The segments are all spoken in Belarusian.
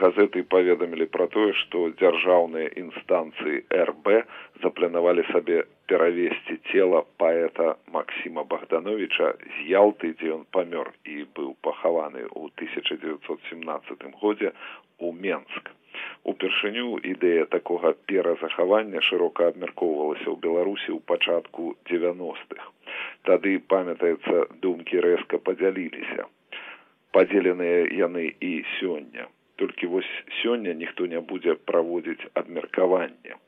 газеты паведамілі пра тое што дзяржаўныя інстанцыі рб запланавалі сабе перавесці цела паэта максіма богдановича з ялты дзе ён памёр і быў пахаваны ў 1917 годзе у менск упершыню ідэя такога перазахавання шырока абмяркоўвалася ў беларусі ў пачатку девяностых. Тады памятаецца думкі рэзка падзяліліся. Падзеленыя яны і сёння толькі вось сёння ніхто не будзе праводзіць абмеркаванне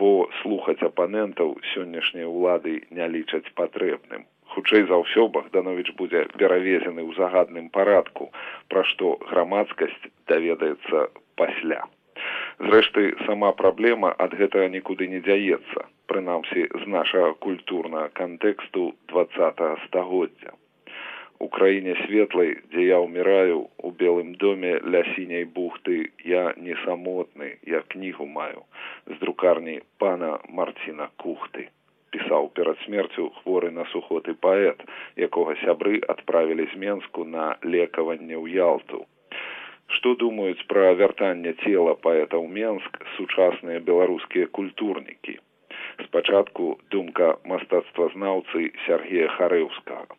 бо слухаць апанентаў сённяшняй улады не лічаць патрэбным. Хутчэй за ўсё богданович будзе перавезены ў загадным парадку пра што грамадскасць даведаецца пасля. Зрэшты сама праблема ад гэтага нікуды не дзяецца прынамсі з нашага культурнага кантэксту двадцатого стагоддзя у краіне светлай дзе я ўміраю у белым доме ля сіняй бухты я не самотны я кнігу маю з друкарні пана марціна кухты. Пісаў перад смерцю хворы на сухоты паэт якога сябры адправілі з менску на лекаванне ў ялту. Што думаюць пра вяртанне цела паэта ў менск сучасныя беларускія культурнікі? Спачатку думка мастацтвазнаўцы сергея харэўскага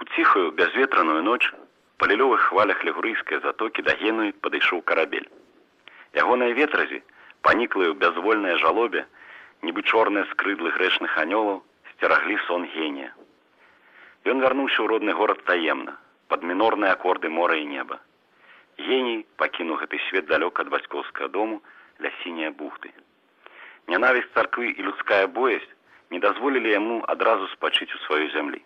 У ціхую бязветраную ноч па лілёвых хвалях легурыйскай затокі да генуі падышоў карабель. Ягоныя ветразі паніклыя ў бязвольнае жалобе, нібы чорныя скрыдлы грэчных анёлаў сцераглі сон генія. Ён вярнуўся ў родны горад таемна, пад мінорныя акорды мора і неба. Геній пакінуў гэты свет далёк ад бацькоўскага дому ля сінія бухты. Нянавісць царквы і людская боязь не дазволілі яму адразу спачыць у сваёй зямлі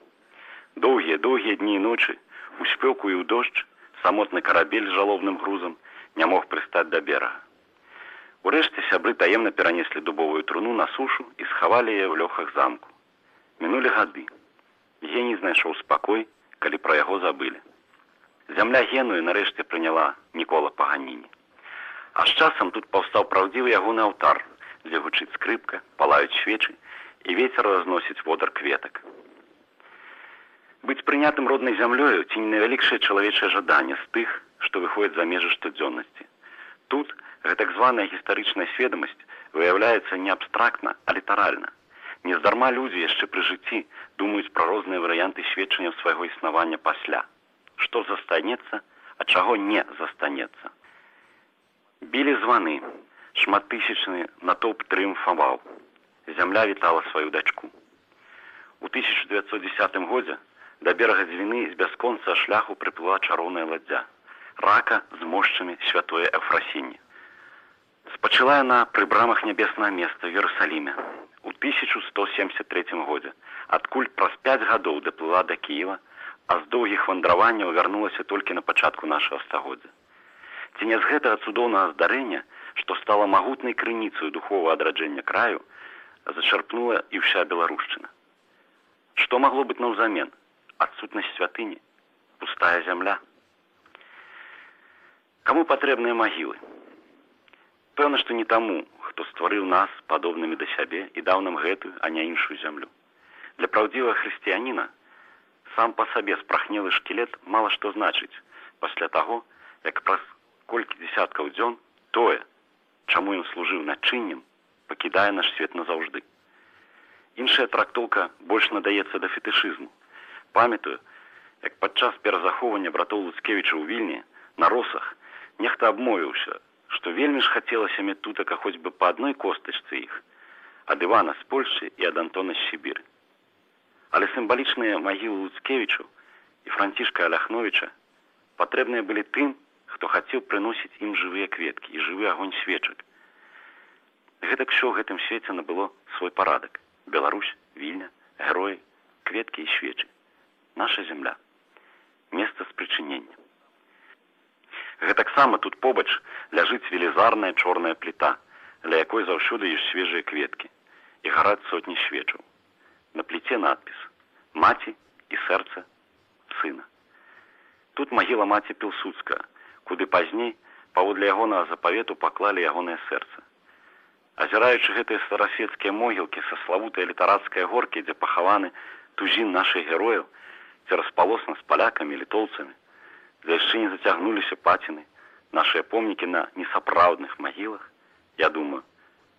доўгія доўгія дні і ночы у спёку і ў дождж самотны карабель з жалобным грузам не мог прыстаць да берага. Урэшце сябры таемна перанеслі дубовую труну на сушу і схавалі яе ў лёхах замку. Мінулі гады. Геній знайшоў спакой калі пра яго забылі. Зямля геную нарэшце прыняла нікола паганіне а з часам тут паўстаў правдзівы ягоны алтар дзе гучыць скрыпка палаюць свечы і вецер разносіць водар кветак быць прынятым роднай зямлёю ці не навялікшае чалавечае жаданне з тых што выходзіць за межы штодзённасці тут гэтак званая гістарычная сведамасць выяўляецца не абстрактна а літаральна нездарма людзі яшчэ пры жыцці думаюць пра розныя варыянты сведчання свайго існавання пасля што застанецца а чаго не застанецца білі званы шматтысячны натоўп трыумфаваў зямля вітала сваю дачку у 1910 годзе да берага дзвіны з бясконца шляху прыплыла чароўная ладдзя. Рака з мошчамі святое эфрасінне. Спачала яна пры брамах нябеснага места в ерусаліме у 1173 годзе. Адкуль праз пять гадоў даплыла да кіева а з доўгіх вандраванняў вярнулася толькі на пачатку нашага стагоддзя. Ці не з гэтага цудоўнага здарэння што стала магутнай крыніцаю духового адраджэння краю зачарпнула і вся беларушчына што магло быць наўзамен адсутнасць святыні пустая зямля каму патрэбныя магілы пэўна што не таму хто стварыў нас падобнымі да сябе і даў нам гэтую а не іншую зямлю. Для праўдзівага хрысціяніна сам па сабе спрахнелы шкілет мала што значыць пасля таго як праз колькі десяткаў дзён тое чаму ён служыў начыннем пакідае наш свет назаўжды. Іншая трактоўка больш надаецца да фетышызму памятаю як падчас перазахоўвання братоў луцкевіча ў вільні на росах нехта абмовіўся што вельмі ж хацелася мець тутака хоць бы па адной костачцы іх ад івана з польшчы і ад антона з сібіры. Але сімвалічныя магілы луцкевічу і францішка аляхновича патрэбныя былі тым хто хацеў прыносіць ім жывыя кветкі і жывы агонь свечак. Гэтак що гэтым свеце набыло свой парадак. Беларусь вільня героі кветкі і свечы наша земля место спрычынення. Гэтаксама тут побач ляжыць велізарная чорная пліта для якой заўсёды ёсць свежыя кветкі і гараць сотні свечаў. Хрысце надпіс маці і сэрца сына тут магіла маці пілсудска куды пазней паводле ягонага запавету паклалі ягонае сэрца. Азіраючы гэтыя старасветскія могілкі са славутай літарацкай горкі дзе пахаваны тузін нашых герояў ці распалосна з палякамі літоўцамі за яшчэ не зацягнуліся паціны нашыя помнікі на несапраўдных магілах я думаю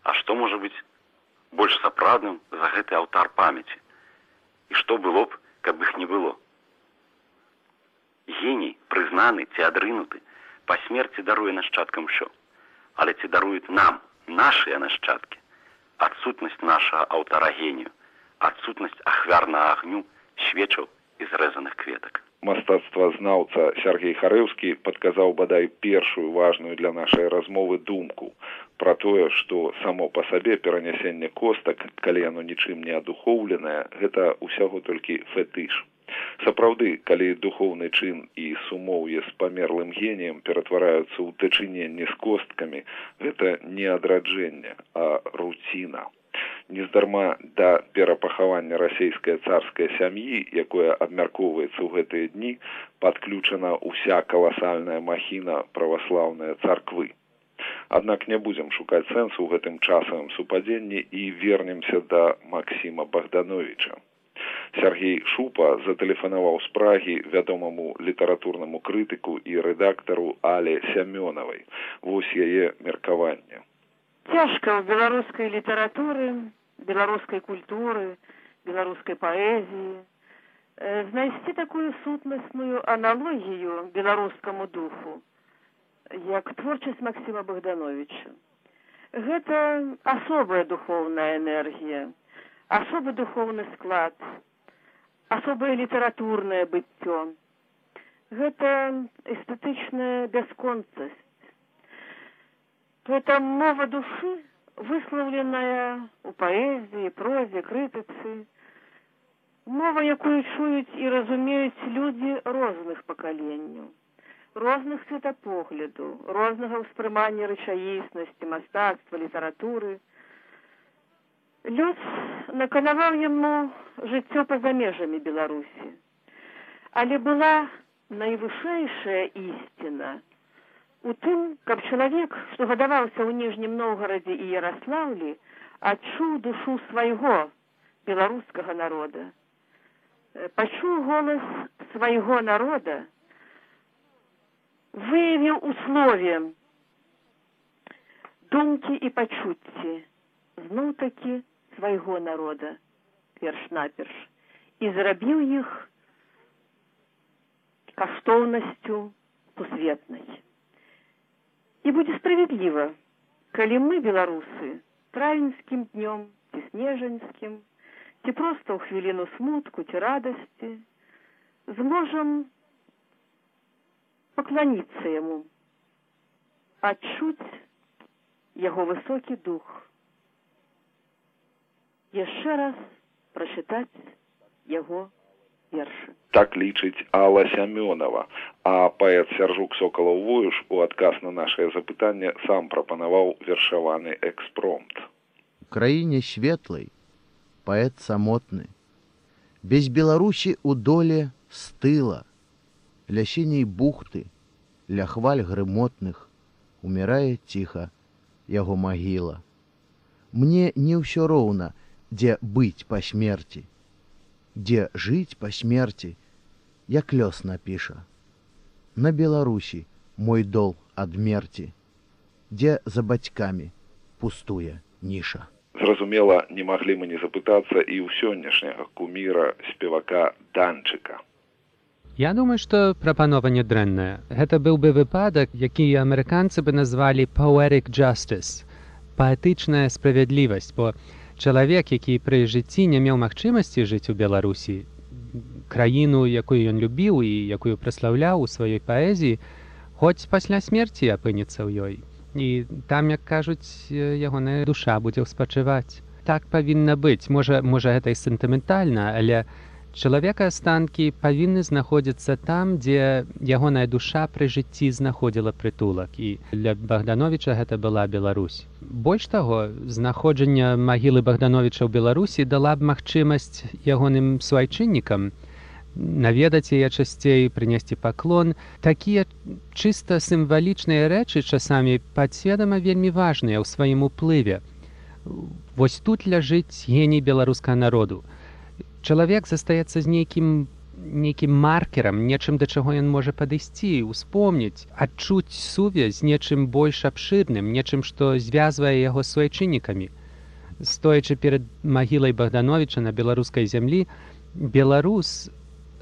а што можа быць больш сапраўдным за гэты алтар памяці і што было б каб іх не было? Геній прызнаны ці адрынуты па смерці даруе нашчадкам що але ці даруюць нам нашыя нашчадкі адсутнасць нашага аўтара генію адсутнасць ахвярнага агню свечаў і зрэзаных кветак мастацтвазнаўца Сергей Харэўскі падказаў бадай першую важную для нашай размовы думку пра тое, што само па сабе перанясенне костак, калі яно нічым не адухоўленае, гэта ўсяго толькі фетыш. Сапраўды, калі духоўны чын і сумоўе з памерлым геніем ператвараюцца ў дачыненні з косткамі, гэта не адраджэнне, а руціна нездарма да перапахавання расійскай царскай сям'і якое абмяркоўваецца ў гэтыя дні падключана ўся каласальная махіна праваслаўныя царквы. Аднак не будзем шукаць сэнсу ў гэтым часавым супадзенні і вернемся да максіма богдановича. Сергей шупа затэлефанаваў з прагі вядомаму літаратурнаму крытыку і рэдактару але сямёнавай вось яе меркаванне цяжка ў беларускай літаратуры беларускай культуры беларускай паэзіі э, знайсці такую сутнасную аналогію беларускаму духу як творчасць максіма богдановича. Гэта асобая духовная энергія асобы духовны склад асобае літаратурнае быццё гэта эстэтычная бясконцасць это мова души, высловленная у поэзии, прозе, критиці, мова, якую чують і розуміють люди розних поколінь, розних світопогляду, розного сприймання речаїсності, мистецтва, літератури. Лёс наканаваў яму жыццё па-за межамі Беларусі. Але была найвышэйшая ісціна, у тым каб чалавек што гадаваўся ў ніжнім новгарадзе і ярослаўлі адчуў душу свайго беларускага народа. Пачуў голас свайго народа выявіў у слове думкі і пачуцці зноў такі свайго народа перш-наперш і зрабіў іх каштоўнасцю сусветнай і будзе справядліва калі мы беларусы травеньскім днём ці снежаньскім ці проста ў хвіліну смутку ці радасці зможам пакланіцца яму адчуць яго высокі дух. Яшчэ раз прачытаць яго вершы так лічыць алла сямёнова а паэт сяржук сокалаў воюш у адказ на нашае запытанне сам прапанаваў вершаваны экспромт. Краіне светлай паэт самотны. Без беларусі у доле стыла ля сіняй бухты ля хваль грымотных умирае ціха яго магіла. Мне не ўсё роўна дзе быць па смерти дзе жыць па смерти? Як лёс напіша на беларусі мой дол адмерці дзе за бацькамі пустуе ніша зразумела не маглі мы не запытацца і ў сённяшняга куміра спевака данчыка. Я думаю што прапанова нядрэнная гэта быў бы выпадак які амерыканцы бы назвалі poetic justice паэтычная справядлівасць бо чалавек які пры жыцці не меў магчымасці жыць у беларусі краіну якую ён любіў і якую праслаўляў у сваёй паэзіі хоць пасля смерці апынецца ў ёй. І там як кажуць ягоная душа будзе ўспачываць. Так павінна быць. Можа можа гэта і сентыментальна але Чалавека астанкі павінны знаходзіцца там, дзе ягоная душа пры жыцці знаходзіла прытулак і для Богдановича гэта была Беларусь. Больш таго, знаходжанне магілы Богдановича ў Беларусі дала б магчымасць ягоным суайчыннікам наведаць яе часцей, прынесці паклон. Такія чыста сімвалічныя рэчы часамі падсведама вельмі важныя ў сваім уплыве. Вось тут ляжыць геній беларускага народу чалавек застаецца з нейкім нейкім маркерам нечым да чаго ён можа падысці успомніць адчуць сувязь нечым больш абшырным нечым што звязвае яго суайчыннікамі. Стоячы перад магілай богдановича на беларускай зямлі беларус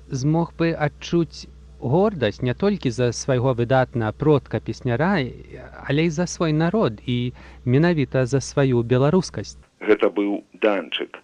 змог бы адчуць гордасць не толькі за свайго выдатна продка песняра але і за свой народ і менавіта за сваю беларускасць. Гэта быў данчык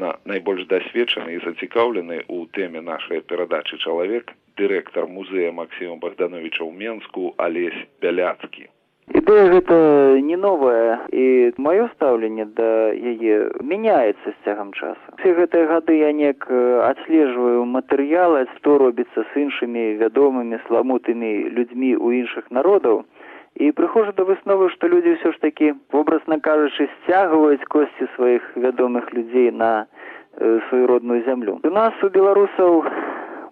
напэўна найбольш дасведчаны і зацікаўлены ў тэме нашай перадачы чалавек дырэктар музея Максіма Богдановича ў Менску Алесь Бяляцкі. Ідэя гэта не новая і маё стаўленне да яе мяняецца з цягам часу. Усе гэтыя гады я неяк адслежваю матэрыялы, што робіцца з іншымі вядомымі сламутымі людзьмі ў іншых народаў. І прыхожу да высновы, што людзі ўсё ж такі вобразна кажучы сцягваюць косці сваіх вядомых людзей на э, сваю родную зямлю. У нас у беларусаў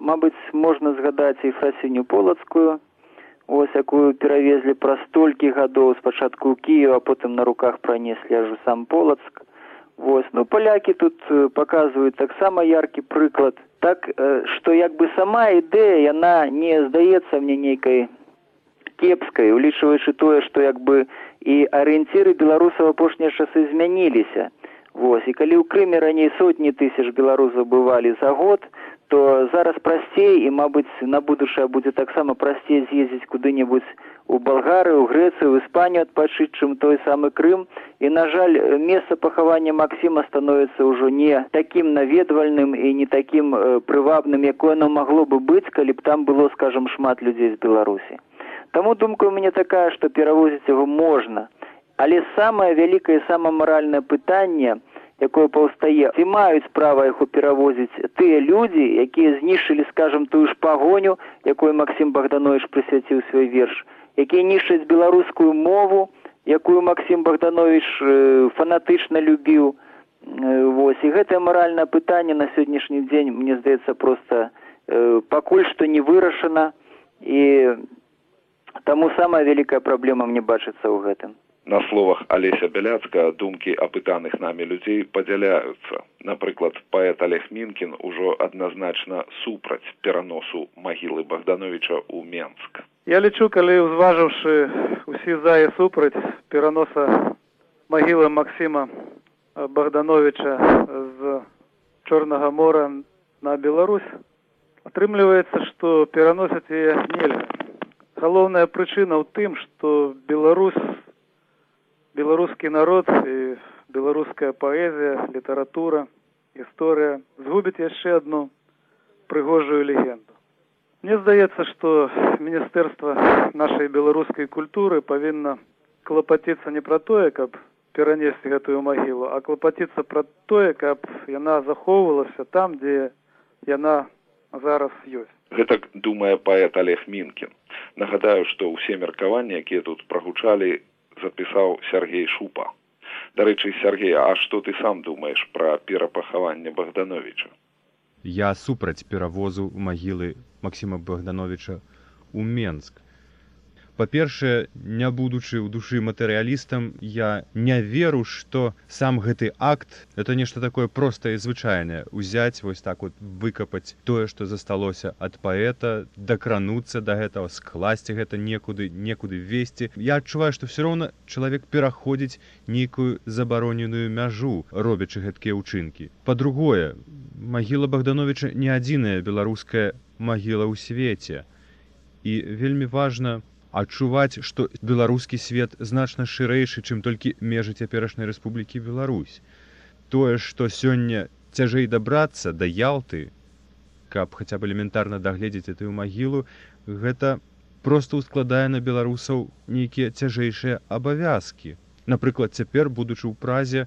мабыць можна згадаць і фрасіню полацкую ось якую перавезлі праз столькі гадоў спачатку кію а потым на руках пранеслі аж у сам полацк вось ну палякі тут паказваюць таксама яркі прыклад так што як бы сама ідэя яна не здаецца мне нейкай кепскай улічваючы тое што як бы і арыенціры беларусаў апошнія часы змяніліся вось і калі ў крыме раней сотні тысяч беларусаў бывалі за год то зараз прасцей і мабыць на будучае будзе таксама прасцей з'ездзіць куды-небудзь у балгарыю грэцыю іспанію адпачыць чым той самы крым. І на жаль месца пахавання максіма становіцца ўжо не такім наведвальным і не такім э, прывабным якое оно магло бы быць калі б там было скажем шмат людзей з беларусі таму думка у мяне такая што перавозіць яго можна але самае вялікае сама маральнае пытанне якое паўстае ці маюць права яго перавозіць тыя людзі якія знішчылі скажем тую ж пагоню якой максім богданович прысвяціў свой верш якія нішчаць беларускую мову якую максім богданович э, фанатычна любіў. Э, вось і гэтае маральнае пытанне на сённяшні дзень мне здаецца просто э, пакуль што не вырашана. І таму самая вялікая праблема мне бачыцца ў гэтым. На словах алеся бяляцка думкі апытаных намі людзей падзяляюцца. Напрыклад паэт олег мінкін ужо адназначна супраць пераносу магілы богдановича ў менск я лічу калі ўзважыўшы усі за і супраць пераноса магілы максіма богдановича з чорнага мора на беларусь атрымліваецца што пераносяць яе нельга галоўная прычына ў тым што беларусь беларускі народ і беларуская паэзія літаратура гісторыя згубіць яшчэ одну прыгожую легенду. Мне здаецца што міністэрства нашай беларускай культуры павінна клапаціцца не пра тое каб перанесці гэтую магілу а клапаціцца пра тое каб яна захоўвалася там дзе яна зараз ёсць. Гэтак думае паэт олег мінкін нагадаю што ўсе меркаванні якія тут прагучалі запісаў Сергей шупа. Дарэчы Сергей а што ты сам думаеш пра перапахаванне богдановича я супраць перавозу магілы максіма богдановича у менск па-першае не будучы ў душы матэрыялістам я не веру што сам гэты акт это нешта такое простае і звычайнае. Узяць вось так вот выкапаць тое што засталося ад паэта дакрануцца да гэтага скласці гэта некуды некуды весці я адчуваю што все роўна чалавек пераходзіць нейкую забароненую мяжу робячы гэткія ўчынкі. Па-другое магіла богдановича не адзіная беларуская магіла ў свеце. І вельмі важна адчуваць, што беларускі свет значна шырэйшы, чым толькі межы цяперашняй рэспублікі Беларусь. Тое, што сёння цяжэй дабрацца да ялты, каб хаця б элементарна дагледзець этую магілу, гэта проста ўскладае на беларусаў нейкія цяжэйшыя абавязкі. Напрыклад, цяпер, будучы ў празе,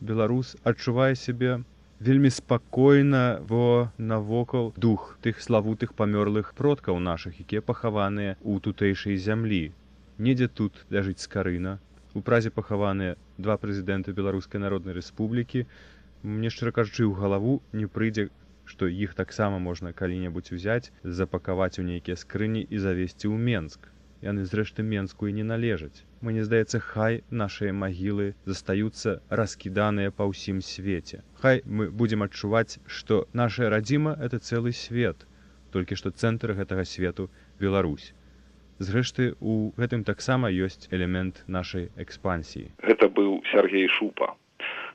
беларус адчувае сябе вельмі спакойна во навокал дух тых славутых памёрлых продкаў нашых якія пахаваныя ў тутэйшай зямлі. Недзе тут ляжыць скарына. У празе пахаваныя два прэзідэнты беларускай народнай рэспублікі. Мне шчыра кажучы ў галаву не прыйдзе што іх таксама можна калі-небудзь узяць запакаваць у нейкія скрыні і завесці ў менск яны зрэшты менску і не належаць. Мне здаецца хай нашыя магілы застаюцца раскіданыя па ўсім свеце. Хай мы будзем адчуваць што наша радзіма это цэлы свет толькі што цэнтр гэтага свету Беларусь. Зрэшты у гэтым таксама ёсць элемент нашай экспансіі. Гэта быў Сергей шупа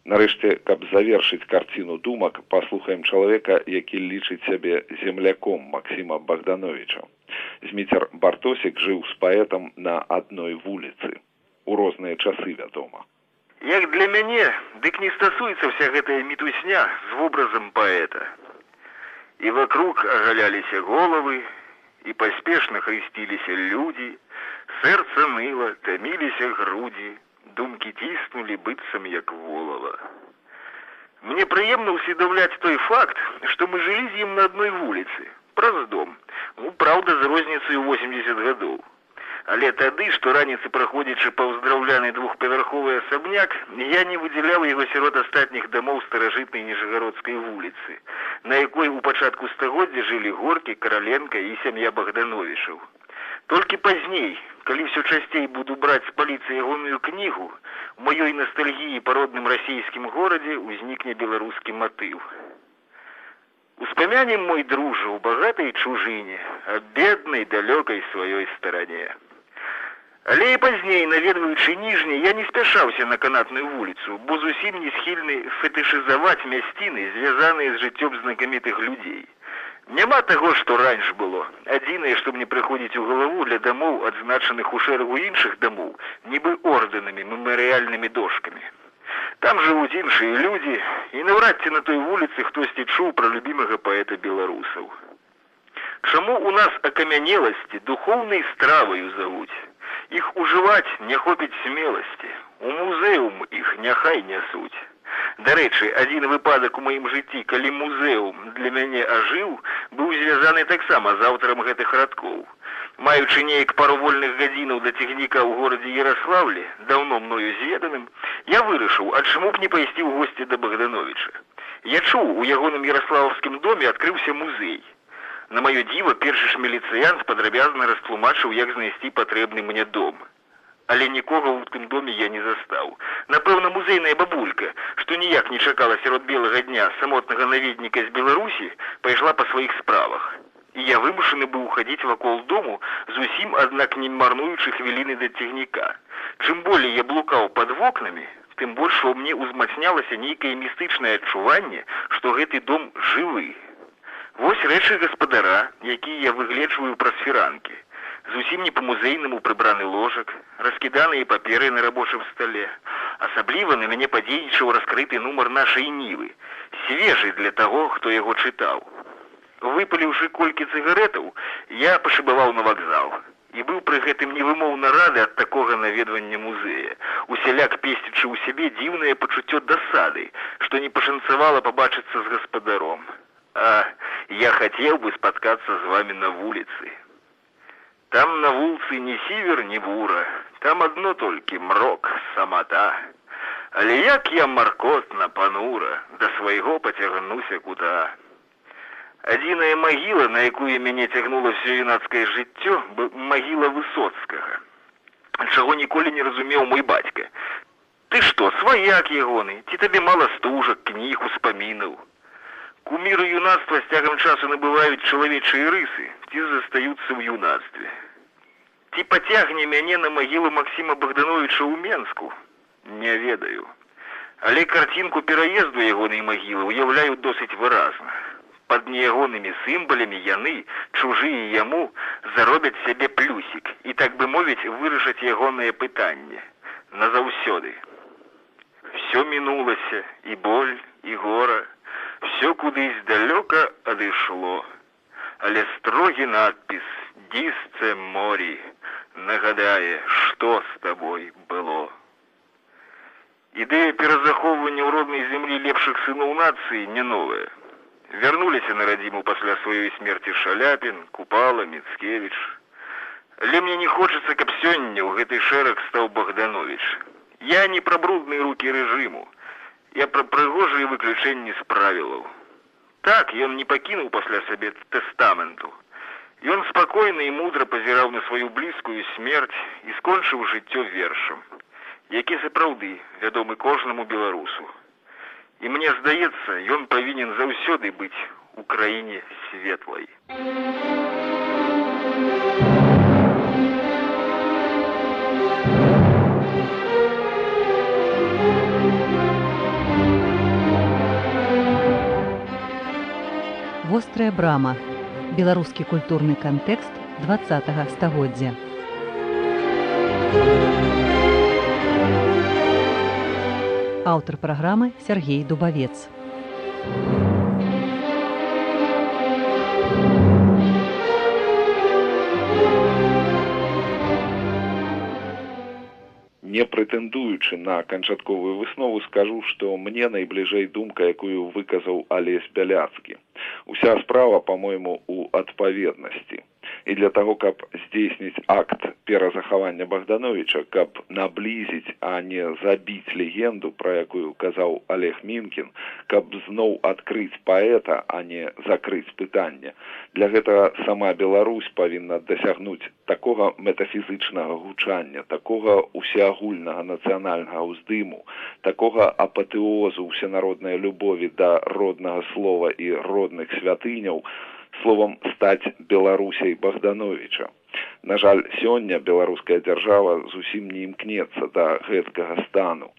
Нарэшце, каб завершыць карціну думак, паслухаем чалавека, які лічыць сябе земляком Масіма Богдановича. Зміцер Бартосік жыў з паэтам на адной вуліцы. У розныя часы, вядома. Як для мяне, дык не стасуецца вся гэтая мітусня з вобразам паэта. І вокруг агаляліся головы, і паспешна хрысціліся людзі, сэрца ныла, таміліся грудзі, думкі ціснулі быццам як волава. Мне прыемна ўсведамляць той факт, што мы жылі з ім на адной вуліцы, праз дом, ну, праўда, з розніцай 80 гадоў. Але тады, што раніцы праходзячы паўздраўляны двухпавярховы асабняк, я не выдзяляў яго сярод астатніх дамоў старажытнай ніжагародскай вуліцы, на якой у пачатку стагоддзя жылі горкі, караленка і сям'я Богдановішаў. Толькі пазней, калі ўсё часцей буду браць з паліцы ягоную кнігу, у маёй ностальгіі па родным расійскім горадзе ўзнікне беларускі матыў. Успамянем мой дружа ў багатай чужыне, ад беднай далёкай сваёй старане. Але і пазней, наведваючы ніжні, я не спяшаўся на канатную вуліцу, бо зусім не схільны фетышызаваць мясціны, звязаныя з жыццём знакамітых людзей. Няма таго, што раньш было. Адзінае, што мне прыходзіць у галаву для дамоў, адзначаных у шэрагу іншых дамоў, нібы ордэнамі, мемарыяльнымі дошкамі. Там жывуць іншыя людзі, і наўрад ці на той вуліцы хтосьці чуў пра любімага паэта беларусаў. Чаму у нас акамянеласці духоўнай страваю завуць? Іх ужываць не хопіць смеласці. У музеум іх няхай нясуць. Дарэчы, адзін выпадак у маім жыцці, калі музеум для мяне ажыў, быў звязаны таксама з аўтарам гэтых радкоў. Маючы неяк пару вольных гадзінаў да цягніка ў горадзе Ярославлі, даўно мною зведаным, я вырашыў, а чаму б не пайсці ў госці да Богдановича. Я чуў, у ягоным ярославскім доме адкрыўся музей. На маё дзіва першы ж міліцыянт падрабязна растлумачыў, як знайсці патрэбны мне дом але нікога ў тым доме я не застаў. Напэўна, музейная бабулька, што ніяк не чакала сярод белага дня самотнага наведніка з Беларусі, пайшла па сваіх справах. І я вымушаны быў хадзіць вакол дому, зусім, аднак не марнуючы хвіліны да цягніка. Чым болей я блукаў пад вокнамі, тым больш у мне ўзмацнялася нейкае містычнае адчуванне, што гэты дом жывы. Вось рэчы гаспадара, якія я выгледжваю праз фіранкі зусім не по-музейнаму прыбраны ложак, раскіданыя паперы на рабочым стале. Асабліва на мяне падзейнічаў раскрыты нумар нашай нівы, свежы для таго, хто яго чытаў. Выпаліўшы колькі цыгарэтаў, я пашыбаваў на вакзал і быў пры гэтым невымоўна рады ад такога наведвання музея. Усяляк песцічы ў сябе дзіўнае пачуццё дасады, што не пашанцавала пабачыцца з гаспадаром. А я хацеў бы спаткацца з вами на вуліцы. Там на вулцы ні сівер, ні бура, там адно толькі мрок, самата. Але як я маркотна панура, да свайго пацягнуся кута. Адзіная магіла, на якую мяне цягнула ўсё юнацкае жыццё, магіла высоцкага. Чаго ніколі не разумеў мой бацька. Ты што, сваяк ягоны, ці табе мала стужак, кніг успамінаў. Куміры юнацтва з цягам часу набываюць чалавечыя рысы, ці застаюцца ў юнацтве. Ці пацягне мяне на магілу Максіма Богдановича ў Менску, не ведаю. Але карцінку пераезду ягонай магілы уяўляю досыць выразна под неягонымі сімбалямі яны чужыя яму заробяць сябе плюсік і так бы мовіць вырашаць ягонае пытанне назаўсёды все мінулася і боль і гора все кудысь далёка адышло але строгі надпіс дісце морі нагадае што з табой было ідэя перазахоўвання ў роднай зямлі лепшых сыноў нацыі не новая Вярнуліся на радзіму пасля сваёй смерці шаляпін, купала, міцкевіч. Але мне не хочацца, каб сёння ў гэты шэраг стаў Богданович. Я не пра брудныя рукі рэжыму. Я пра прыгожыя выключэнні з правілаў. Так ён не пакінуў пасля сабе тэстаменту. Ён спакойна і мудра пазіраў на сваю блізкую смерць і скончыў жыццё вершам, які сапраўды вядомы кожнаму беларусу. І мне здаецца, ён павінен заўсёды быць у краіне светлай. Вострая брама. Беларускі культурны кантэкст два стагоддзя. Аўтар праграмы Сергей Дубавец. Не прэтэндуючы на канчатковую выснову скажу, што мне найбліжэй думка, якую выказаў Алесь Бяляцкі. Уся справа, па-мойму, у адпаведнасці і для таго каб здзейсніць акт перазахавання богдановича каб наблізіць а не забіць легенду про якую казаў олег мінкін каб зноў адкрыць паэта а не закрыць пытанне. Для гэтага сама беларусь павінна дасягнуць такога метафізычнага гучання такога усеагульнага нацыянальнага ўздыму такога апатэозу усенароднай любові да роднага слова і родных святыняў словом стаць беларусяй богдановича. На жаль сёння беларуская дзяржава зусім не імкнецца да гэткага стану.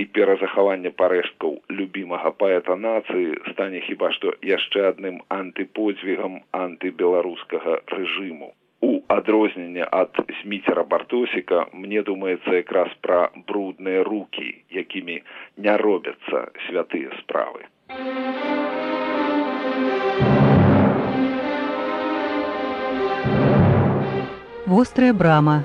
І перазахаванне парэшткаў любімага паэта нацыі стане хіба што яшчэ адным антыподзвігам антыбеларускага рэжыму. У адрозненне ад сміцера бартосіка мне думаецца якраз пра брудныя руки якімі не робяцца святыя справы Вострая брама